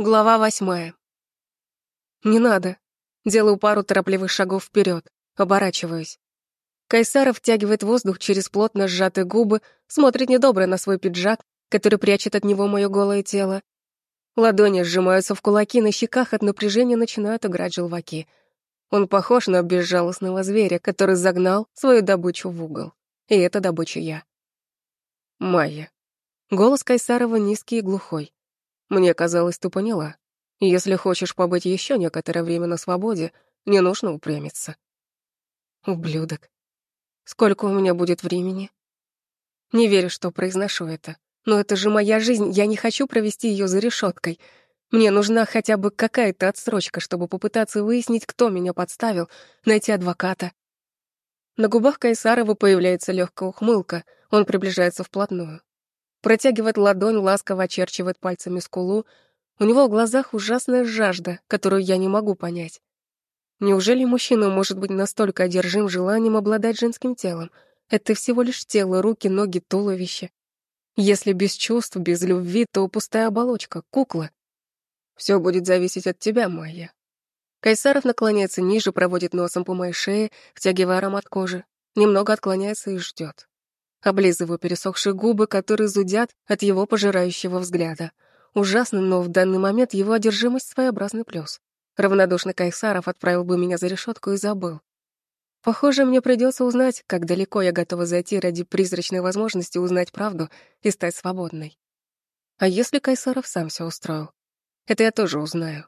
Глава восьмая. Не надо. Делаю пару торопливых шагов вперед, оборачиваюсь. Кайсаров втягивает воздух через плотно сжатые губы, смотрит недобро на свой пиджак, который прячет от него мое голое тело. Ладони сжимаются в кулаки, на щеках от напряжения начинают играть желваки. Он похож на безжалостного зверя, который загнал свою добычу в угол. И это добыча я. Майя. Голос Кайсарова низкий и глухой. Мне казалось, ты поняла. Если хочешь побыть еще некоторое время на свободе, не нужно упрямиться. Ублюдок. Сколько у меня будет времени? Не верю, что произношу это. Но это же моя жизнь, я не хочу провести ее за решеткой. Мне нужна хотя бы какая-то отсрочка, чтобы попытаться выяснить, кто меня подставил, найти адвоката. На губах Кайсарова появляется легкая ухмылка, он приближается вплотную. Протягивает ладонь, ласково очерчивает пальцами скулу. У него в глазах ужасная жажда, которую я не могу понять. Неужели мужчина может быть настолько одержим желанием обладать женским телом? Это всего лишь тело, руки, ноги, туловище. Если без чувств, без любви, то пустая оболочка, кукла. Все будет зависеть от тебя, Майя. Кайсаров наклоняется ниже, проводит носом по моей шее, втягивая аромат кожи. Немного отклоняется и ждет. Облизываю пересохшие губы, которые зудят от его пожирающего взгляда. Ужасно, но в данный момент его одержимость — своеобразный плюс. Равнодушный Кайсаров отправил бы меня за решетку и забыл. Похоже, мне придется узнать, как далеко я готова зайти ради призрачной возможности узнать правду и стать свободной. А если Кайсаров сам все устроил? Это я тоже узнаю.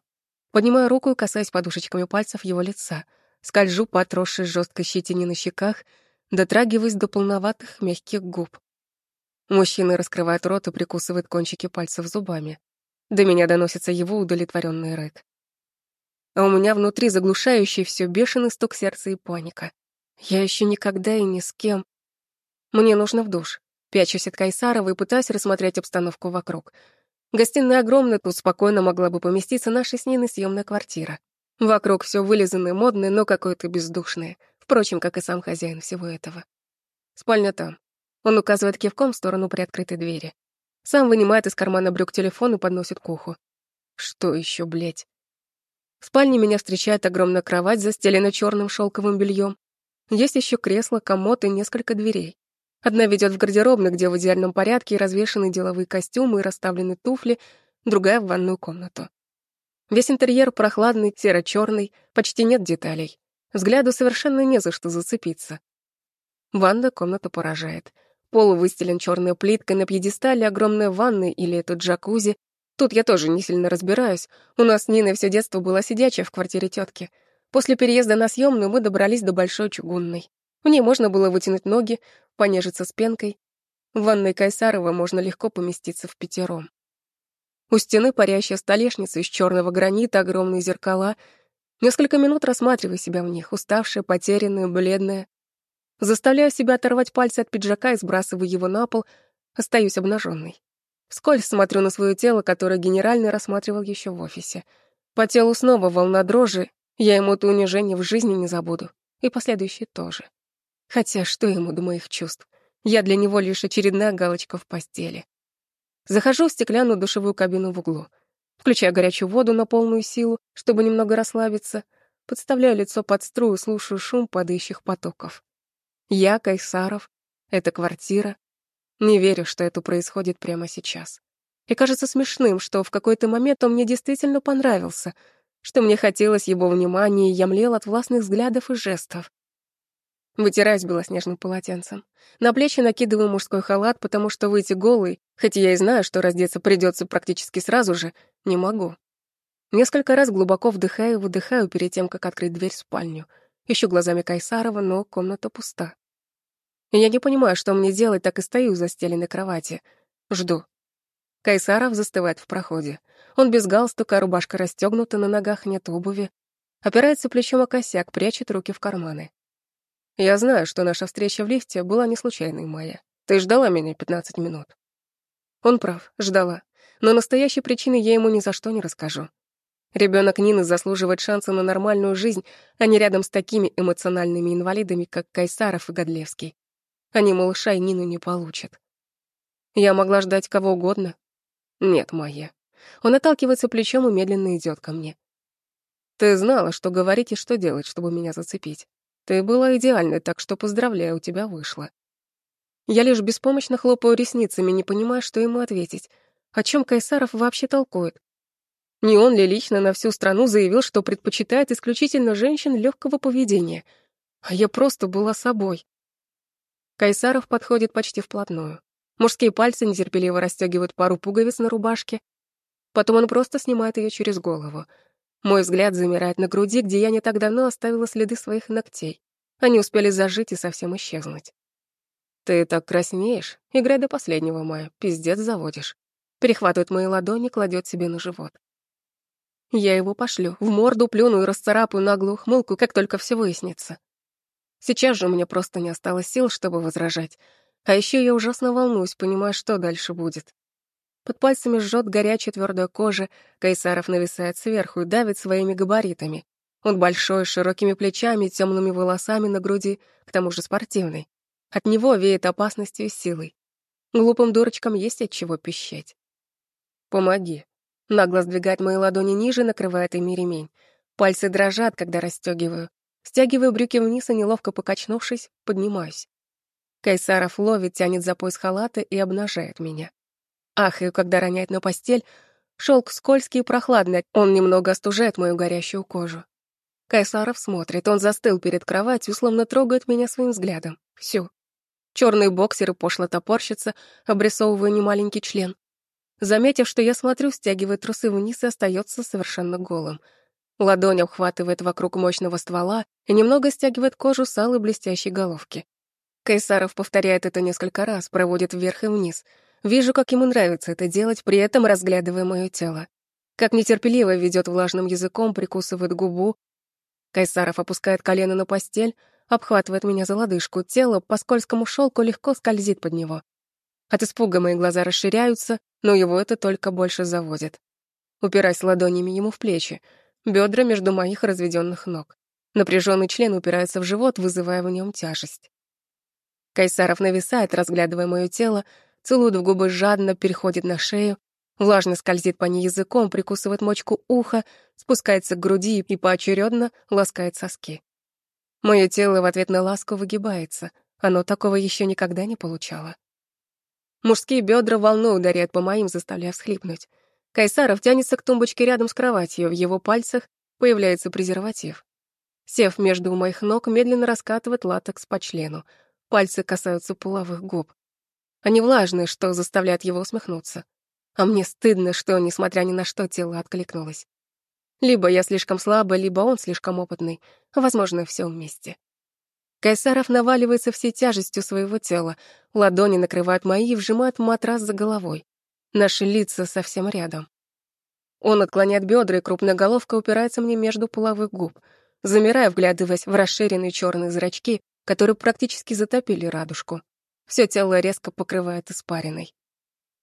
Поднимаю руку и касаюсь подушечками пальцев его лица, скольжу по отросшей жесткой щетине на щеках — дотрагиваясь до полноватых мягких губ. Мужчина раскрывает рот и прикусывает кончики пальцев зубами. До меня доносится его удовлетворенный рык. А у меня внутри заглушающий все бешеный стук сердца и паника. Я еще никогда и ни с кем. Мне нужно в душ. Пячусь от Кайсарова и пытаюсь рассмотреть обстановку вокруг. Гостиная огромная, тут спокойно могла бы поместиться наша с Ниной съемная квартира. Вокруг все вылизанное, модное, но какое-то бездушное — Впрочем, как и сам хозяин всего этого. Спальня там. Он указывает кивком в сторону приоткрытой двери. Сам вынимает из кармана брюк телефон и подносит к уху. Что еще, блядь? В спальне меня встречает огромная кровать, застелена черным шелковым бельем. Есть еще кресло, комод и несколько дверей. Одна ведет в гардеробную, где в идеальном порядке развешаны деловые костюмы и расставлены туфли, другая — в ванную комнату. Весь интерьер прохладный, серо-черный, почти нет деталей. Взгляду совершенно не за что зацепиться. Ванна комната поражает. Пол выстелен черной плиткой, на пьедестале огромная ванна или это джакузи. Тут я тоже не сильно разбираюсь. У нас с Ниной все детство было сидячее в квартире тетки. После переезда на съемную мы добрались до большой чугунной. В ней можно было вытянуть ноги, понежиться с пенкой. В ванной Кайсарова можно легко поместиться в пятером. У стены парящая столешница из черного гранита, огромные зеркала — Несколько минут рассматриваю себя в них, уставшая, потерянная, бледная. Заставляю себя оторвать пальцы от пиджака и сбрасываю его на пол, остаюсь обнаженной. Вскользь смотрю на свое тело, которое генеральный рассматривал еще в офисе. По телу снова волна дрожи, я ему это унижение в жизни не забуду. И последующие тоже. Хотя что ему до моих чувств? Я для него лишь очередная галочка в постели. Захожу в стеклянную душевую кабину в углу. Включаю горячую воду на полную силу, чтобы немного расслабиться. Подставляю лицо под струю, слушаю шум падающих потоков. Я, Кайсаров, это квартира. Не верю, что это происходит прямо сейчас. И кажется смешным, что в какой-то момент он мне действительно понравился, что мне хотелось его внимания, и я млел от властных взглядов и жестов. Вытираюсь белоснежным полотенцем. На плечи накидываю мужской халат, потому что выйти голый, хоть я и знаю, что раздеться придется практически сразу же, не могу. Несколько раз глубоко вдыхаю и выдыхаю перед тем, как открыть дверь в спальню. Ищу глазами Кайсарова, но комната пуста. я не понимаю, что мне делать, так и стою за застеленной кровати. Жду. Кайсаров застывает в проходе. Он без галстука, рубашка расстегнута, на ногах нет обуви. Опирается плечом о косяк, прячет руки в карманы. Я знаю, что наша встреча в лифте была не случайной, Майя. Ты ждала меня 15 минут. Он прав, ждала. Но настоящей причины я ему ни за что не расскажу. Ребенок Нины заслуживает шанса на нормальную жизнь, а не рядом с такими эмоциональными инвалидами, как Кайсаров и Годлевский. Они малыша и Нину не получат. Я могла ждать кого угодно. Нет, Майя. Он отталкивается плечом и медленно идет ко мне. Ты знала, что говорить и что делать, чтобы меня зацепить. Ты была идеальной, так что поздравляю, у тебя вышло. Я лишь беспомощно хлопаю ресницами, не понимая, что ему ответить. О чем Кайсаров вообще толкует? Не он ли лично на всю страну заявил, что предпочитает исключительно женщин легкого поведения? А я просто была собой. Кайсаров подходит почти вплотную. Мужские пальцы нетерпеливо расстегивают пару пуговиц на рубашке. Потом он просто снимает ее через голову. Мой взгляд замирает на груди, где я не так давно оставила следы своих ногтей. Они успели зажить и совсем исчезнуть. «Ты так краснеешь. Играй до последнего мая. Пиздец заводишь». Перехватывает мои ладони, кладет себе на живот. Я его пошлю, в морду плюну и расцарапаю наглую хмылку, как только все выяснится. Сейчас же у меня просто не осталось сил, чтобы возражать. А еще я ужасно волнуюсь, понимая, что дальше будет. Под пальцами жжет горячая твердая кожа, Кайсаров нависает сверху и давит своими габаритами. Он большой, с широкими плечами, темными волосами на груди, к тому же спортивный. От него веет опасностью и силой. Глупым дурочкам есть от чего пищать. «Помоги», Нагло сдвигает мои ладони ниже, накрывает ими ремень. Пальцы дрожат, когда расстегиваю. Стягиваю брюки вниз и, неловко покачнувшись, поднимаюсь. Кайсаров ловит, тянет за пояс халата и обнажает меня. Ахаю, когда роняет на постель. Шелк скользкий и прохладный, он немного остужает мою горящую кожу. Кайсаров смотрит, он застыл перед кроватью, словно трогает меня своим взглядом. Всё. Черные боксеры пошло топорщатся, обрисовывая немаленький член. Заметив, что я смотрю, стягивает трусы вниз и остается совершенно голым. Ладонь обхватывает вокруг мощного ствола и немного стягивает кожу с алой блестящей головки. Кайсаров повторяет это несколько раз, проводит вверх и вниз. Вижу, как ему нравится это делать, при этом разглядывая мое тело. Как нетерпеливо ведет влажным языком, прикусывает губу. Кайсаров опускает колено на постель, обхватывает меня за лодыжку, тело по скользкому шелку легко скользит под него. От испуга мои глаза расширяются, но его это только больше заводит. Упираясь ладонями ему в плечи, бедра между моих разведенных ног. Напряженный член упирается в живот, вызывая в нем тяжесть. Кайсаров нависает, разглядывая мое тело, целует в губы жадно, переходит на шею, влажно скользит по ней языком, прикусывает мочку уха, спускается к груди и поочередно ласкает соски. Мое тело в ответ на ласку выгибается. Оно такого еще никогда не получало. Мужские бедра волной ударяют по моим, заставляя всхлипнуть. Кайсаров тянется к тумбочке рядом с кроватью, в его пальцах появляется презерватив. Сев между моих ног, медленно раскатывает латекс по члену. Пальцы касаются половых губ. Они влажные, что заставляет его усмехнуться. А мне стыдно, что, несмотря ни на что, тело откликнулось. Либо я слишком слабая, либо он слишком опытный. Возможно, все вместе. Кайсаров наваливается всей тяжестью своего тела. Ладони накрывают мои и вжимают матрас за головой. Наши лица совсем рядом. Он отклоняет бедра, и крупная головка упирается мне между половых губ, замирая, вглядываясь в расширенные черные зрачки, которые практически затопили радужку. Все тело резко покрывает испариной.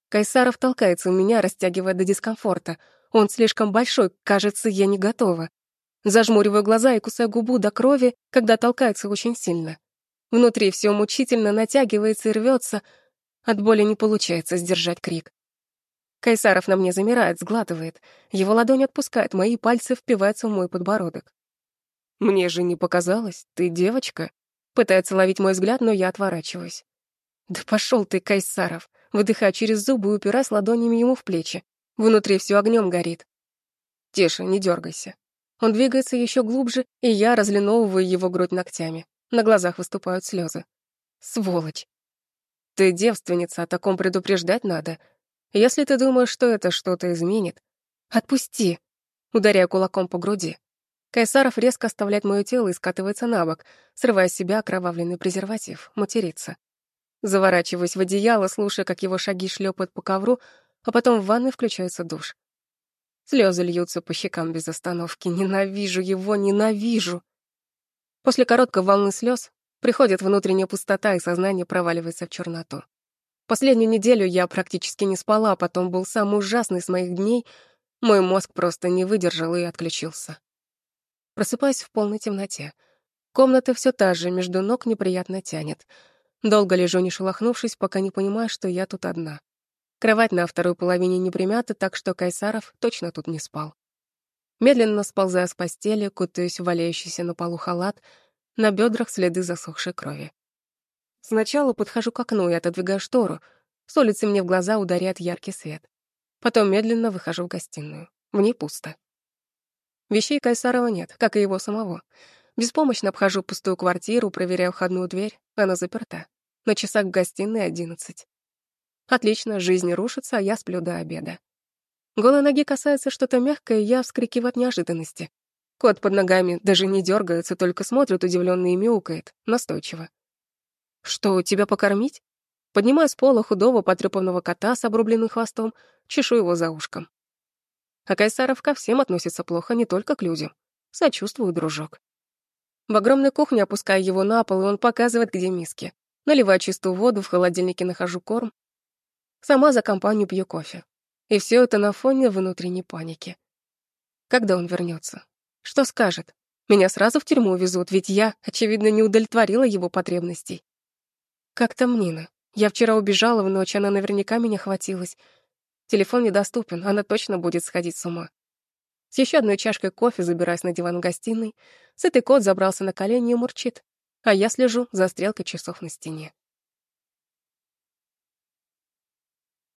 Кайсаров толкается у меня, растягивая до дискомфорта. Он слишком большой, кажется, я не готова. Зажмуриваю глаза и кусаю губу до крови, когда толкается очень сильно. Внутри все мучительно натягивается и рвется. От боли не получается сдержать крик. Кайсаров на мне замирает, сглатывает. Его ладонь отпускает, мои пальцы впиваются в мой подбородок. «Мне же не показалось, ты девочка?» Пытается ловить мой взгляд, но я отворачиваюсь. «Да пошел ты, Кайсаров!» Выдыхая через зубы и упираясь ладонями ему в плечи. Внутри все огнем горит. «Тише, не дергайся. Он двигается еще глубже, и я разлиновываю его грудь ногтями. На глазах выступают слезы. Сволочь. Ты девственница, о таком предупреждать надо. Если ты думаешь, что это что-то изменит, отпусти. Ударяя кулаком по груди. Кайсаров резко оставляет мое тело и скатывается на бок, срывая с себя окровавленный презерватив, матерится. Заворачиваюсь в одеяло, слушая, как его шаги шлепают по ковру, а потом в ванной включается душ. Слезы льются по щекам без остановки. Ненавижу его, ненавижу. После короткой волны слез приходит внутренняя пустота, и сознание проваливается в черноту. Последнюю неделю я практически не спала, а потом был самый ужасный с моих дней. Мой мозг просто не выдержал и отключился. Просыпаюсь в полной темноте. Комната все та же, между ног неприятно тянет. Долго лежу, не шелохнувшись, пока не понимаю, что я тут одна. Кровать на второй половине не примята, так что Кайсаров точно тут не спал. Медленно сползая с постели, кутаясь в валяющийся на полу халат, на бедрах следы засохшей крови. Сначала подхожу к окну и отодвигаю штору. С улицы мне в глаза ударяет яркий свет. Потом медленно выхожу в гостиную. В ней пусто. Вещей Кайсарова нет, как и его самого. Беспомощно обхожу пустую квартиру, проверяю входную дверь. Она заперта. На часах в гостиной одиннадцать. Отлично, жизнь рушится, а я сплю до обеда. Голой ноги касается что-то мягкое, я вскрикиваю от неожиданности. Кот под ногами даже не дергается, только смотрит удивленно и мяукает, настойчиво. «Что, тебя покормить?» Поднимаю с пола худого потрепанного кота с обрубленным хвостом, чешу его за ушком. А Кайсаров ко всем относится плохо, не только к людям. Сочувствую, дружок. В огромной кухне опускаю его на пол, и он показывает, где миски. Наливаю чистую воду, в холодильнике нахожу корм. Сама за компанию пью кофе. И все это на фоне внутренней паники. Когда он вернется? Что скажет? Меня сразу в тюрьму везут, ведь я, очевидно, не удовлетворила его потребностей. Как там Нина? Я вчера убежала в ночь, она наверняка меня хватилась. Телефон недоступен, она точно будет сходить с ума. С еще одной чашкой кофе забираюсь на диван в гостиной. Сытый кот забрался на колени и мурчит, а я слежу за стрелкой часов на стене.